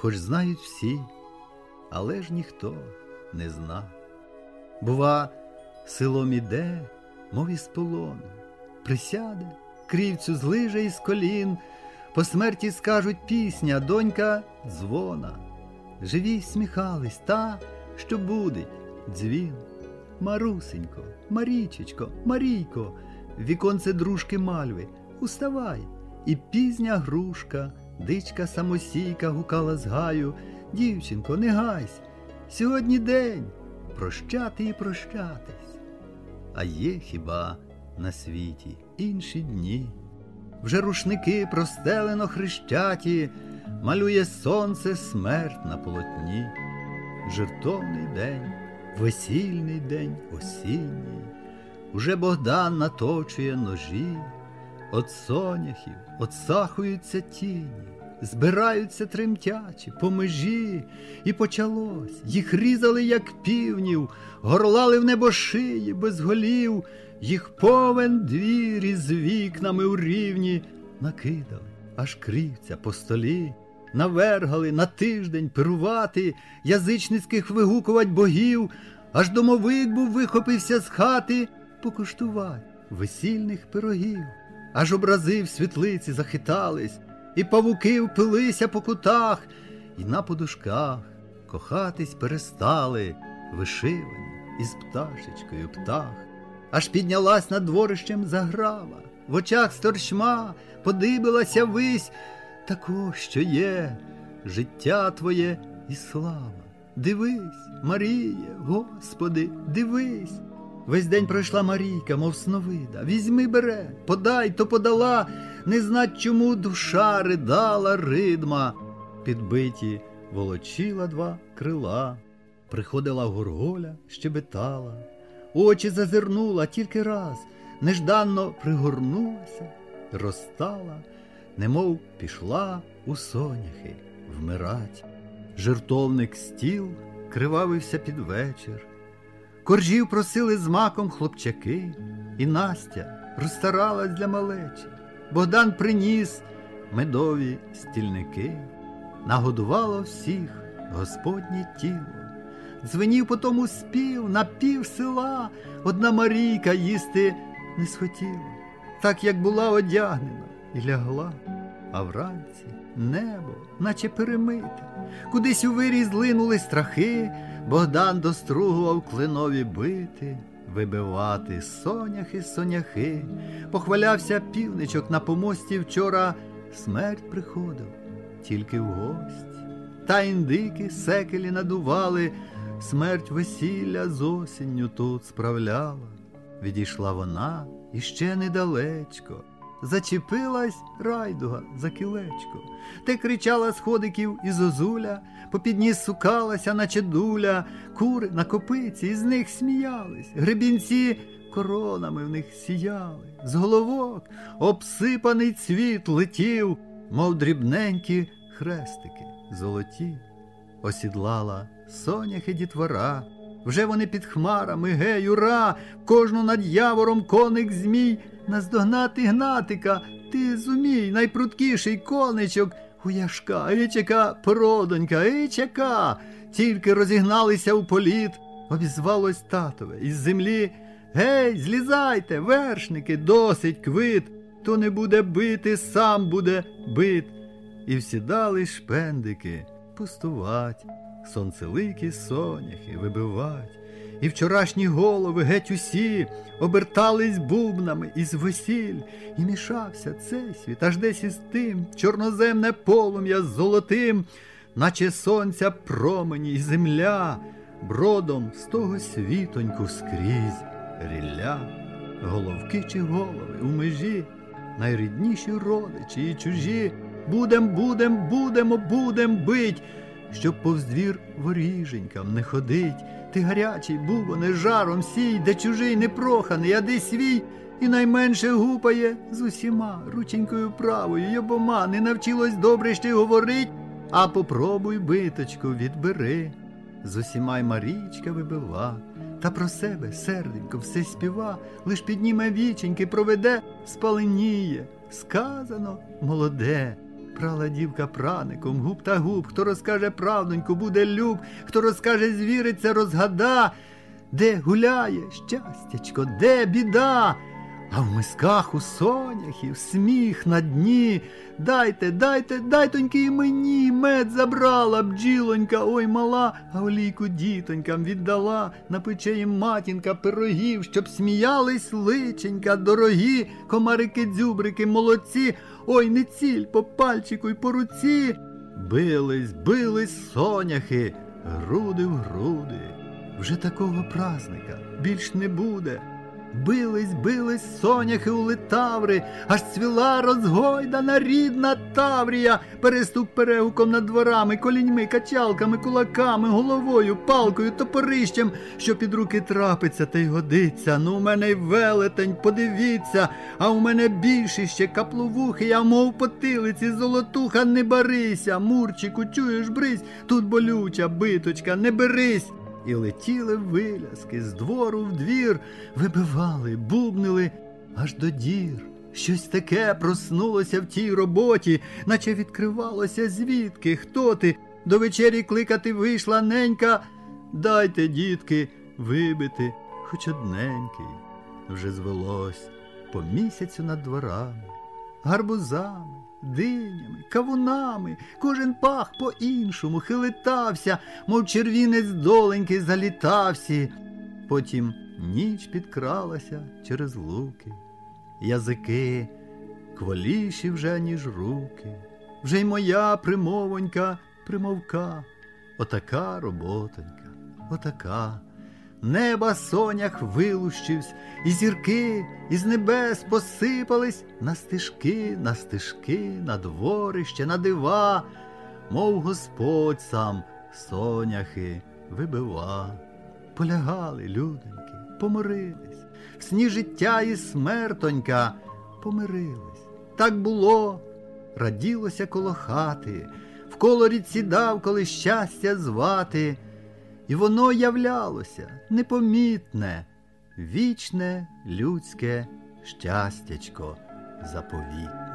хоч знають всі, але ж ніхто не зна. Бува, селом іде, мов із полону, присяде, крівцю злиже із колін, по смерті скажуть пісня, донька дзвона. Живі сміхались та, що будить дзвін. Марусенько, Марічечко, Марійко, віконце дружки мальви, уставай, і пізня грушка, дичка самосійка гукала з гаю. Дівчинко, не гайсь, сьогодні день прощати і прощатись. А є хіба на світі інші дні? Вже рушники простелено хрещаті, малює сонце смерть на полотні. Жертовний день, весільний день осінній, уже Богдан наточує ножі, От соняхів отсахуються тіні, збираються тремтячі по межі, і почалось, їх різали, як півнів, горлали в небо шиї без голів, їх повен двір із вікнами у рівні накидали, аж крівця по столі. Навергали на тиждень пирувати, язичницьких вигукувать богів, аж домовик був вихопився з хати покуштувать весільних пирогів, аж образи в світлиці захитались, і павуки впилися по кутах, і на подушках кохатись перестали, вишивані із пташечкою птах, аж піднялась над дворищем заграва, в очах сторчма подибилася вись тако, що є, життя твоє і слава. Дивись, Маріє, Господи, дивись. Весь день пройшла Марійка, мов сновида. Візьми бере, подай, то подала, не знать, чому душа ридала ридма. Підбиті волочила два крила. Приходила горголя, щебетала, очі зазирнула тільки раз, нежданно пригорнулася, розстала немов пішла у соняхи вмирать. Жертовник стіл кривавився під вечір. Коржів просили з маком хлопчаки, і Настя розстаралась для малечі. Богдан приніс медові стільники, нагодувало всіх Господнє тіло. Дзвенів потому спів на пів села, одна Марійка їсти не схотіла, так як була одягнена і лягла, а вранці небо, наче перемите, кудись у вирій злинули страхи, Богдан достругував клинові бити, вибивати соняхи, соняхи, похвалявся півничок на помості вчора смерть приходив, тільки в гості. Та індики секелі надували, смерть весілля з осінню тут справляла. Відійшла вона іще недалечко. Зачепилась райдуга за кілечко, те кричала з ходиків і зозуля, попідніс сукалася, наче дуля, кури на копиці, із них сміялись, гребінці коронами в них сіяли, з головок обсипаний цвіт летів, мов дрібненькі хрестики золоті, осідлала соняхи дітвора. Вже вони під хмарами, гей, ура, кожну над явором коник змій, наздогнати гнатика, ти зумій, найпруткіший коничок, хуяшка, ичака, породонька, ичака, тільки розігналися у політ, обізвалось татове. Із землі. Гей, злізайте, вершники, досить квит, хто не буде бити, сам буде бит. І всідали шпендики пустувать сонцеликі соняхи вибивать, і вчорашні голови геть усі обертались бубнами із весіль, і мішався цей світ аж десь із тим чорноземне полум'я з золотим, наче сонця промені і земля, бродом з того світоньку скрізь рілля, головки чи голови у межі, найрідніші родичі і чужі. Будем, будем, будемо, будем бить щоб повз двір воріженькам не ходить. Ти гарячий, бубоне, жаром сій, де чужий непроханий, а де свій, і найменше гупає з усіма рученькою правою, й обома не навчилось добре ще говорить, а попробуй, биточку, відбери. З усіма й Марічка вибива, та про себе серденько все співа, лиш підніме віченьки, проведе, спаленіє, сказано молоде прала дівка праником, губ та губ, хто розкаже правдоньку, буде люб, хто розкаже, звіриться, розгада, де гуляє щастячко, де біда, а в мисках у соняхів сміх на дні. Дайте, дайте, дайтоньки і мені, мед забрала бджілонька, ой мала, а олійку дітонькам віддала, напече їм матінка пирогів, щоб сміялись личенька, дорогі, комарики, дзюбрики, молодці, ой, не ціль по пальчику й по руці. Бились, бились соняхи, груди в груди. Вже такого празника більш не буде. Бились, бились соняхи у литаври, аж цвіла розгойдана рідна Таврія, перестук перегуком над дворами, коліньми, качалками, кулаками, головою, палкою, топорищем, що під руки трапиться та й годиться. Ну, у мене й велетень, подивіться, а у мене більше ще капловухи, я мов потилиці, золотуха, не барися, Мурчику, чуєш, брись, тут болюча биточка, не берись. І летіли виляски з двору в двір, вибивали, бубнили аж до дір. Щось таке проснулося в тій роботі, наче відкривалося звідки, хто ти. До вечері кликати вийшла ненька. Дайте, дітки, вибити, хоч одненький. Вже звелось по місяцю над дворами, гарбузами, динями, кавунами, кожен пах по-іншому хилитався, мов червінець доленьки залітався. Потім ніч підкралася через луки, язики кволіші вже, ніж руки, вже й моя примовонька примовка, отака роботонька, отака. Неба сонях вилущивсь, і зірки із небес посипались на стежки, на стежки, на дворище, на дива, мов Господь сам соняхи вибива. Полягали людоньки, помирились, в сні життя і смертонька помирились. Так було, раділося коло хати, в колорі сідав, коли щастя звати. І воно являлося непомітне, вічне людське щастячко заповітне.